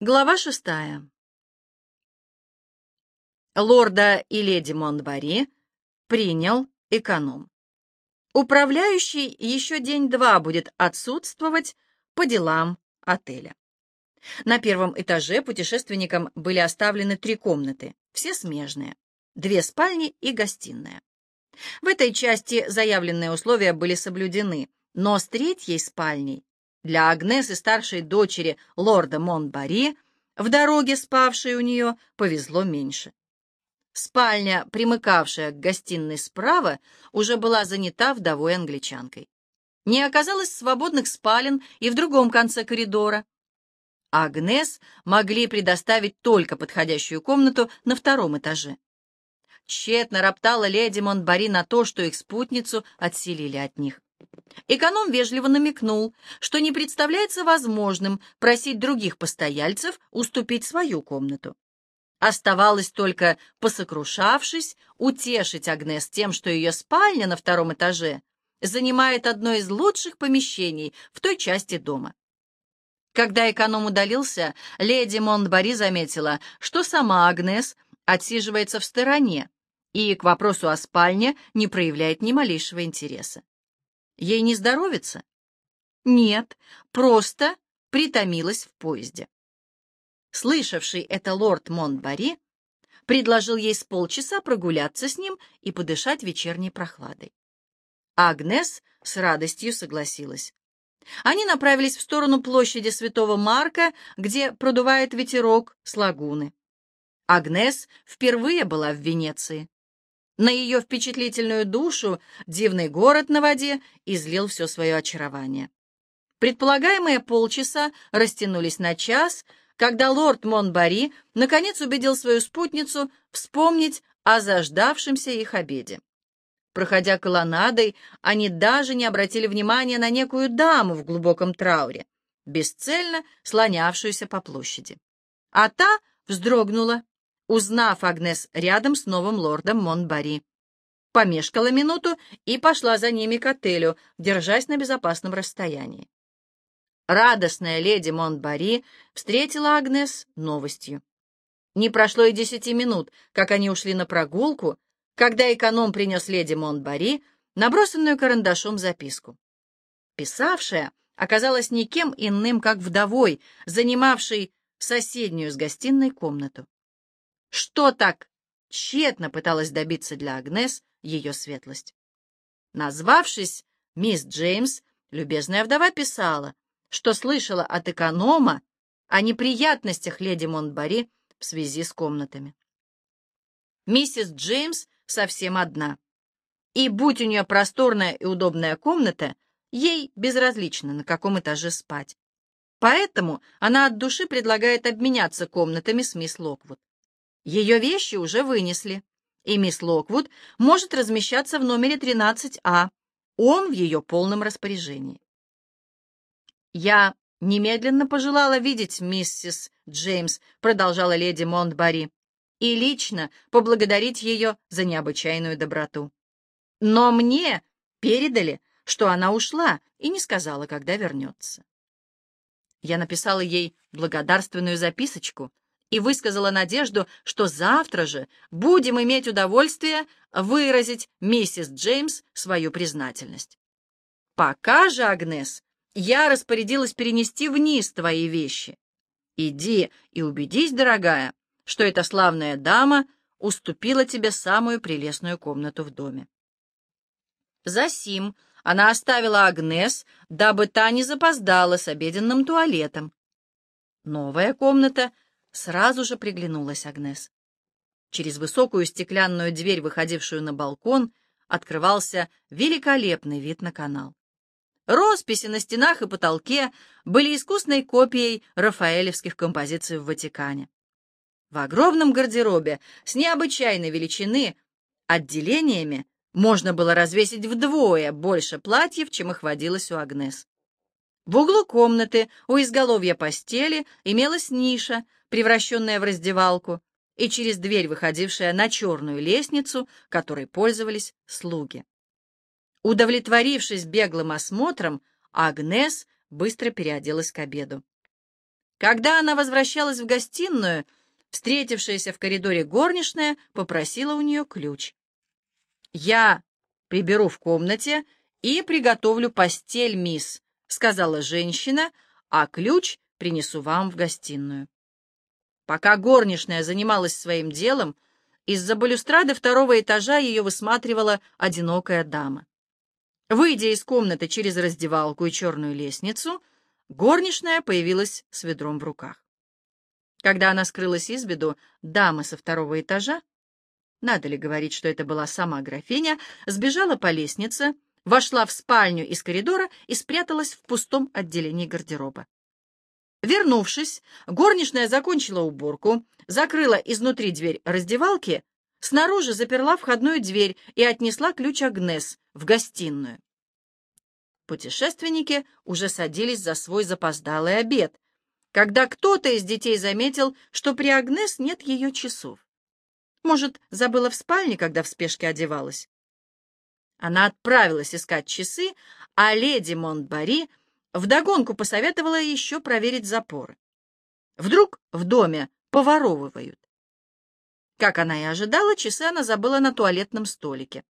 Глава шестая. Лорда и леди Монтбари принял эконом. Управляющий еще день-два будет отсутствовать по делам отеля. На первом этаже путешественникам были оставлены три комнаты, все смежные, две спальни и гостиная. В этой части заявленные условия были соблюдены, но с третьей спальней для Агнес и старшей дочери лорда Монтбари, в дороге спавшей у нее, повезло меньше. Спальня, примыкавшая к гостиной справа, уже была занята вдовой англичанкой. Не оказалось свободных спален и в другом конце коридора. Агнес могли предоставить только подходящую комнату на втором этаже. Тщетно роптала леди Монтбари на то, что их спутницу отселили от них. Эконом вежливо намекнул, что не представляется возможным просить других постояльцев уступить свою комнату. Оставалось только, посокрушавшись, утешить Агнес тем, что ее спальня на втором этаже занимает одно из лучших помещений в той части дома. Когда эконом удалился, леди Монтбари заметила, что сама Агнес отсиживается в стороне и к вопросу о спальне не проявляет ни малейшего интереса. Ей не здоровится? Нет, просто притомилась в поезде. Слышавший это лорд Монтбари предложил ей с полчаса прогуляться с ним и подышать вечерней прохладой. Агнес с радостью согласилась. Они направились в сторону площади Святого Марка, где продувает ветерок с лагуны. Агнес впервые была в Венеции. На ее впечатлительную душу дивный город на воде излил все свое очарование. Предполагаемые полчаса растянулись на час, когда лорд Монбари наконец убедил свою спутницу вспомнить о заждавшемся их обеде. Проходя колоннадой, они даже не обратили внимания на некую даму в глубоком трауре, бесцельно слонявшуюся по площади. А та вздрогнула, узнав Агнес рядом с новым лордом Монбари. Помешкала минуту и пошла за ними к отелю, держась на безопасном расстоянии. Радостная леди Монбари встретила Агнес новостью. Не прошло и десяти минут, как они ушли на прогулку, когда эконом принес леди Монбари набросанную карандашом записку. Писавшая оказалась никем иным, как вдовой, занимавшей соседнюю с гостиной комнату. Что так тщетно пыталась добиться для Агнес ее светлость? Назвавшись мисс Джеймс, любезная вдова писала, что слышала от эконома о неприятностях леди Монтбари в связи с комнатами. Миссис Джеймс совсем одна. И будь у нее просторная и удобная комната, ей безразлично, на каком этаже спать. Поэтому она от души предлагает обменяться комнатами с мисс Локвуд. Ее вещи уже вынесли, и мисс Локвуд может размещаться в номере 13А. Он в ее полном распоряжении. Я немедленно пожелала видеть миссис Джеймс, продолжала леди Монтбари, и лично поблагодарить ее за необычайную доброту. Но мне передали, что она ушла и не сказала, когда вернется. Я написала ей благодарственную записочку, и высказала надежду, что завтра же будем иметь удовольствие выразить миссис Джеймс свою признательность. Пока же, Агнес, я распорядилась перенести вниз твои вещи. Иди и убедись, дорогая, что эта славная дама уступила тебе самую прелестную комнату в доме. Засим она оставила Агнес, дабы та не запоздала с обеденным туалетом. Новая комната — сразу же приглянулась Агнес. Через высокую стеклянную дверь, выходившую на балкон, открывался великолепный вид на канал. Росписи на стенах и потолке были искусной копией рафаэлевских композиций в Ватикане. В огромном гардеробе с необычайной величины отделениями можно было развесить вдвое больше платьев, чем их водилось у Агнес. В углу комнаты у изголовья постели имелась ниша, превращенная в раздевалку, и через дверь, выходившая на черную лестницу, которой пользовались слуги. Удовлетворившись беглым осмотром, Агнес быстро переоделась к обеду. Когда она возвращалась в гостиную, встретившаяся в коридоре горничная попросила у нее ключ. «Я приберу в комнате и приготовлю постель, мисс», — сказала женщина, «а ключ принесу вам в гостиную». Пока горничная занималась своим делом, из-за балюстрады второго этажа ее высматривала одинокая дама. Выйдя из комнаты через раздевалку и черную лестницу, горничная появилась с ведром в руках. Когда она скрылась из виду, дама со второго этажа, надо ли говорить, что это была сама графиня, сбежала по лестнице, вошла в спальню из коридора и спряталась в пустом отделении гардероба. Вернувшись, горничная закончила уборку, закрыла изнутри дверь раздевалки, снаружи заперла входную дверь и отнесла ключ Агнес в гостиную. Путешественники уже садились за свой запоздалый обед, когда кто-то из детей заметил, что при Агнес нет ее часов. Может, забыла в спальне, когда в спешке одевалась? Она отправилась искать часы, а леди Монтбари вдогонку посоветовала еще проверить запоры. Вдруг в доме поворовывают. Как она и ожидала, часы она забыла на туалетном столике.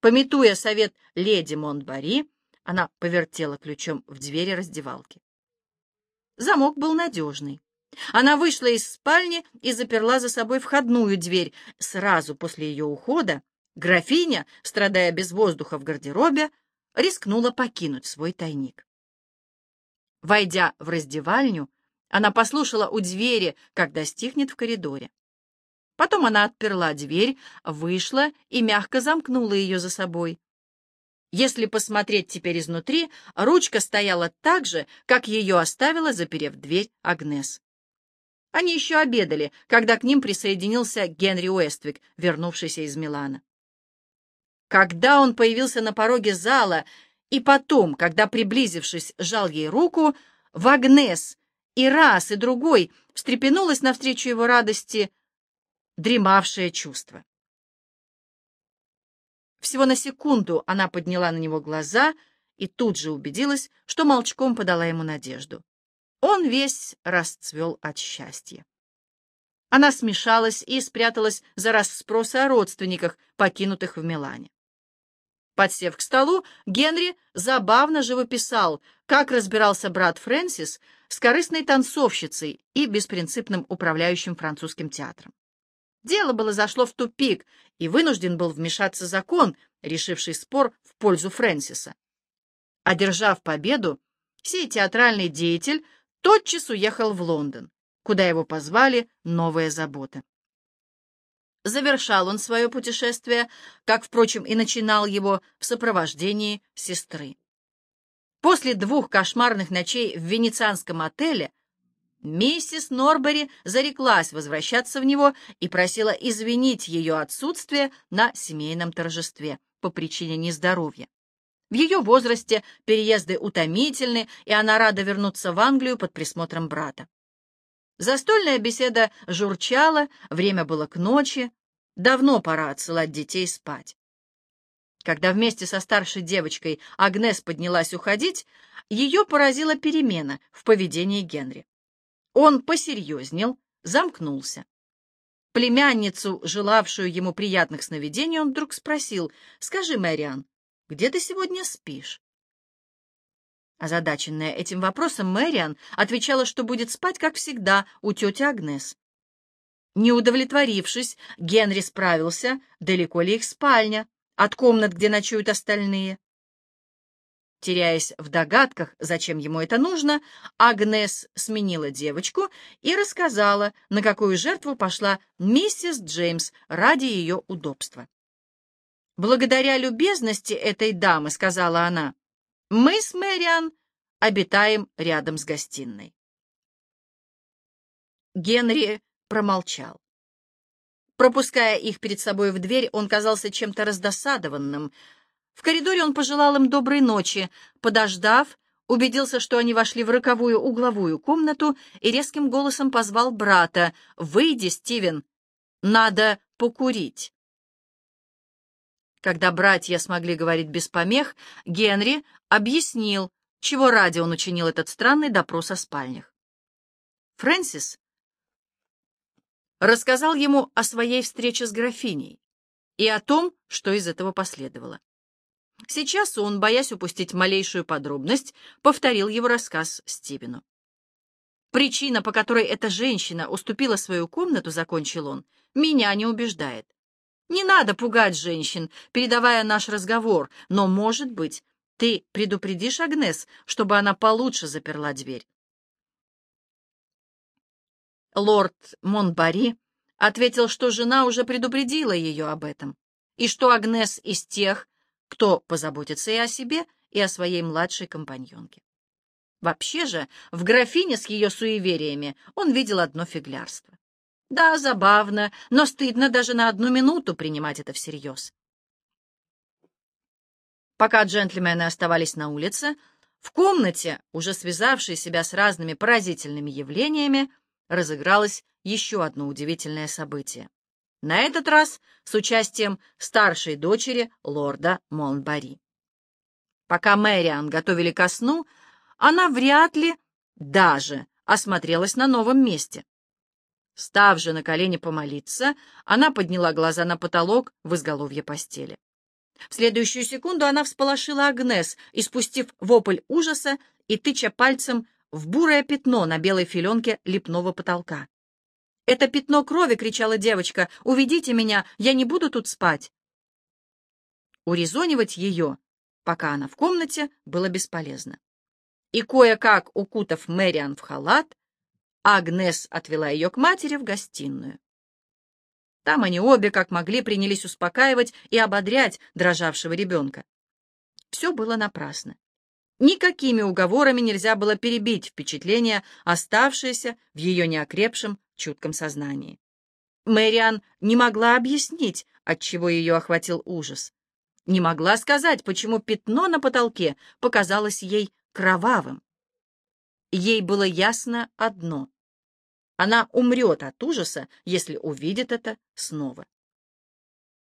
Пометуя совет леди Монтбари, она повертела ключом в двери раздевалки. Замок был надежный. Она вышла из спальни и заперла за собой входную дверь. Сразу после ее ухода графиня, страдая без воздуха в гардеробе, рискнула покинуть свой тайник. Войдя в раздевальню, она послушала у двери, когда стихнет в коридоре. Потом она отперла дверь, вышла и мягко замкнула ее за собой. Если посмотреть теперь изнутри, ручка стояла так же, как ее оставила, заперев дверь, Агнес. Они еще обедали, когда к ним присоединился Генри Уэствик, вернувшийся из Милана. Когда он появился на пороге зала, и потом, когда, приблизившись, жал ей руку, в Агнес и раз, и другой встрепенулось навстречу его радости дремавшее чувство. Всего на секунду она подняла на него глаза и тут же убедилась, что молчком подала ему надежду. Он весь расцвел от счастья. Она смешалась и спряталась за расспросы о родственниках, покинутых в Милане. Подсев к столу, Генри забавно живописал, как разбирался брат Фрэнсис с корыстной танцовщицей и беспринципным управляющим французским театром. Дело было зашло в тупик, и вынужден был вмешаться закон, решивший спор в пользу Фрэнсиса. Одержав победу, сей театральный деятель тотчас уехал в Лондон, куда его позвали новые заботы. Завершал он свое путешествие, как, впрочем, и начинал его в сопровождении сестры. После двух кошмарных ночей в венецианском отеле Миссис Норбери зареклась возвращаться в него и просила извинить ее отсутствие на семейном торжестве по причине нездоровья. В ее возрасте переезды утомительны, и она рада вернуться в Англию под присмотром брата. Застольная беседа журчала, время было к ночи, давно пора отсылать детей спать. Когда вместе со старшей девочкой Агнес поднялась уходить, ее поразила перемена в поведении Генри. Он посерьезнел, замкнулся. Племянницу, желавшую ему приятных сновидений, он вдруг спросил, «Скажи, Мэриан, где ты сегодня спишь?» Озадаченная этим вопросом, Мэриан отвечала, что будет спать, как всегда, у тети Агнес. Не удовлетворившись, Генри справился, далеко ли их спальня, от комнат, где ночуют остальные. Теряясь в догадках, зачем ему это нужно, Агнес сменила девочку и рассказала, на какую жертву пошла миссис Джеймс ради ее удобства. «Благодаря любезности этой дамы, — сказала она, — мы с Мэриан обитаем рядом с гостиной». Генри промолчал. Пропуская их перед собой в дверь, он казался чем-то раздосадованным — в коридоре он пожелал им доброй ночи, подождав, убедился, что они вошли в роковую угловую комнату и резким голосом позвал брата. «Выйди, Стивен! Надо покурить!» Когда братья смогли говорить без помех, Генри объяснил, чего ради он учинил этот странный допрос о спальнях. Фрэнсис рассказал ему о своей встрече с графиней и о том, что из этого последовало. Сейчас он, боясь упустить малейшую подробность, повторил его рассказ Стивену. «Причина, по которой эта женщина уступила свою комнату, — закончил он, — меня не убеждает. Не надо пугать женщин, передавая наш разговор, но, может быть, ты предупредишь Агнес, чтобы она получше заперла дверь. Лорд Монбари ответил, что жена уже предупредила ее об этом, и что Агнес из тех, кто позаботится и о себе, и о своей младшей компаньонке. Вообще же, в графине с ее суевериями он видел одно фиглярство. Да, забавно, но стыдно даже на одну минуту принимать это всерьез. Пока джентльмены оставались на улице, в комнате, уже связавшей себя с разными поразительными явлениями, разыгралось еще одно удивительное событие. На этот раз с участием старшей дочери лорда Монбари. Пока Мэриан готовили ко сну, она вряд ли даже осмотрелась на новом месте. Став же на колени помолиться, она подняла глаза на потолок в изголовье постели. В следующую секунду она всполошила Агнес, испустив вопль ужаса и тыча пальцем в бурое пятно на белой филенке лепного потолка. «Это пятно крови!» — кричала девочка. «Уведите меня! Я не буду тут спать!» Урезонивать ее, пока она в комнате, было бесполезно. И кое-как, укутав Мэриан в халат, Агнес отвела ее к матери в гостиную. Там они обе, как могли, принялись успокаивать и ободрять дрожавшего ребенка. Все было напрасно. Никакими уговорами нельзя было перебить впечатление, оставшееся в ее неокрепшем чутком сознании. Мэриан не могла объяснить, отчего ее охватил ужас. Не могла сказать, почему пятно на потолке показалось ей кровавым. Ей было ясно одно. Она умрет от ужаса, если увидит это снова.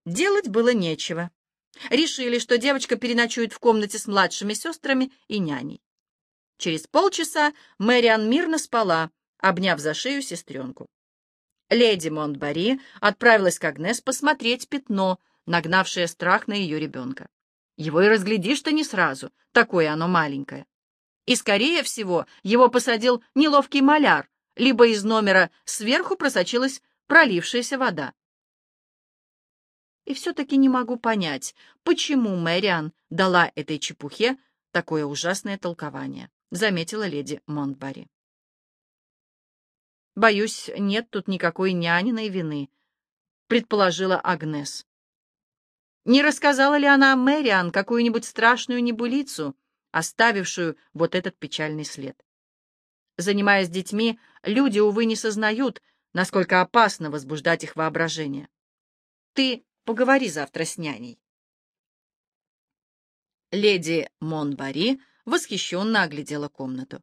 Делать было нечего. Решили, что девочка переночует в комнате с младшими сестрами и няней. Через полчаса Мэриан мирно спала, обняв за шею сестренку. Леди Монтбари отправилась к Агнес посмотреть пятно, нагнавшее страх на ее ребенка. Его и разглядишь-то не сразу, такое оно маленькое. И, скорее всего, его посадил неловкий маляр, либо из номера сверху просочилась пролившаяся вода. И все-таки не могу понять, почему Мэриан дала этой чепухе такое ужасное толкование, заметила леди Монтбари. Боюсь, нет тут никакой няниной вины, предположила Агнес. Не рассказала ли она Мэриан какую-нибудь страшную небылицу, оставившую вот этот печальный след? Занимаясь детьми, люди, увы, не сознают, насколько опасно возбуждать их воображение. Ты поговори завтра с няней. Леди Монбари восхищенно оглядела комнату.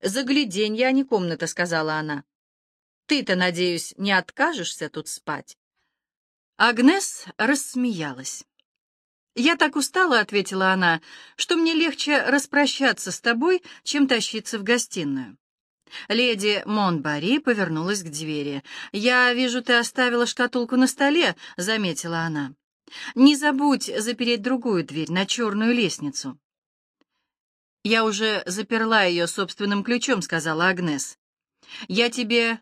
«Загляденье, а не комната», — сказала она. «Ты-то, надеюсь, не откажешься тут спать?» Агнес рассмеялась. «Я так устала», — ответила она, — «что мне легче распрощаться с тобой, чем тащиться в гостиную». Леди Монбари повернулась к двери. «Я вижу, ты оставила шкатулку на столе», — заметила она. «Не забудь запереть другую дверь на черную лестницу». «Я уже заперла ее собственным ключом», — сказала Агнес. «Я тебе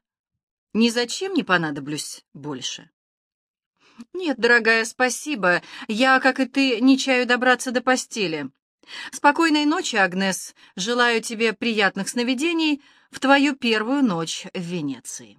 ни зачем не понадоблюсь больше». «Нет, дорогая, спасибо. Я, как и ты, не чаю добраться до постели. Спокойной ночи, Агнес. Желаю тебе приятных сновидений в твою первую ночь в Венеции».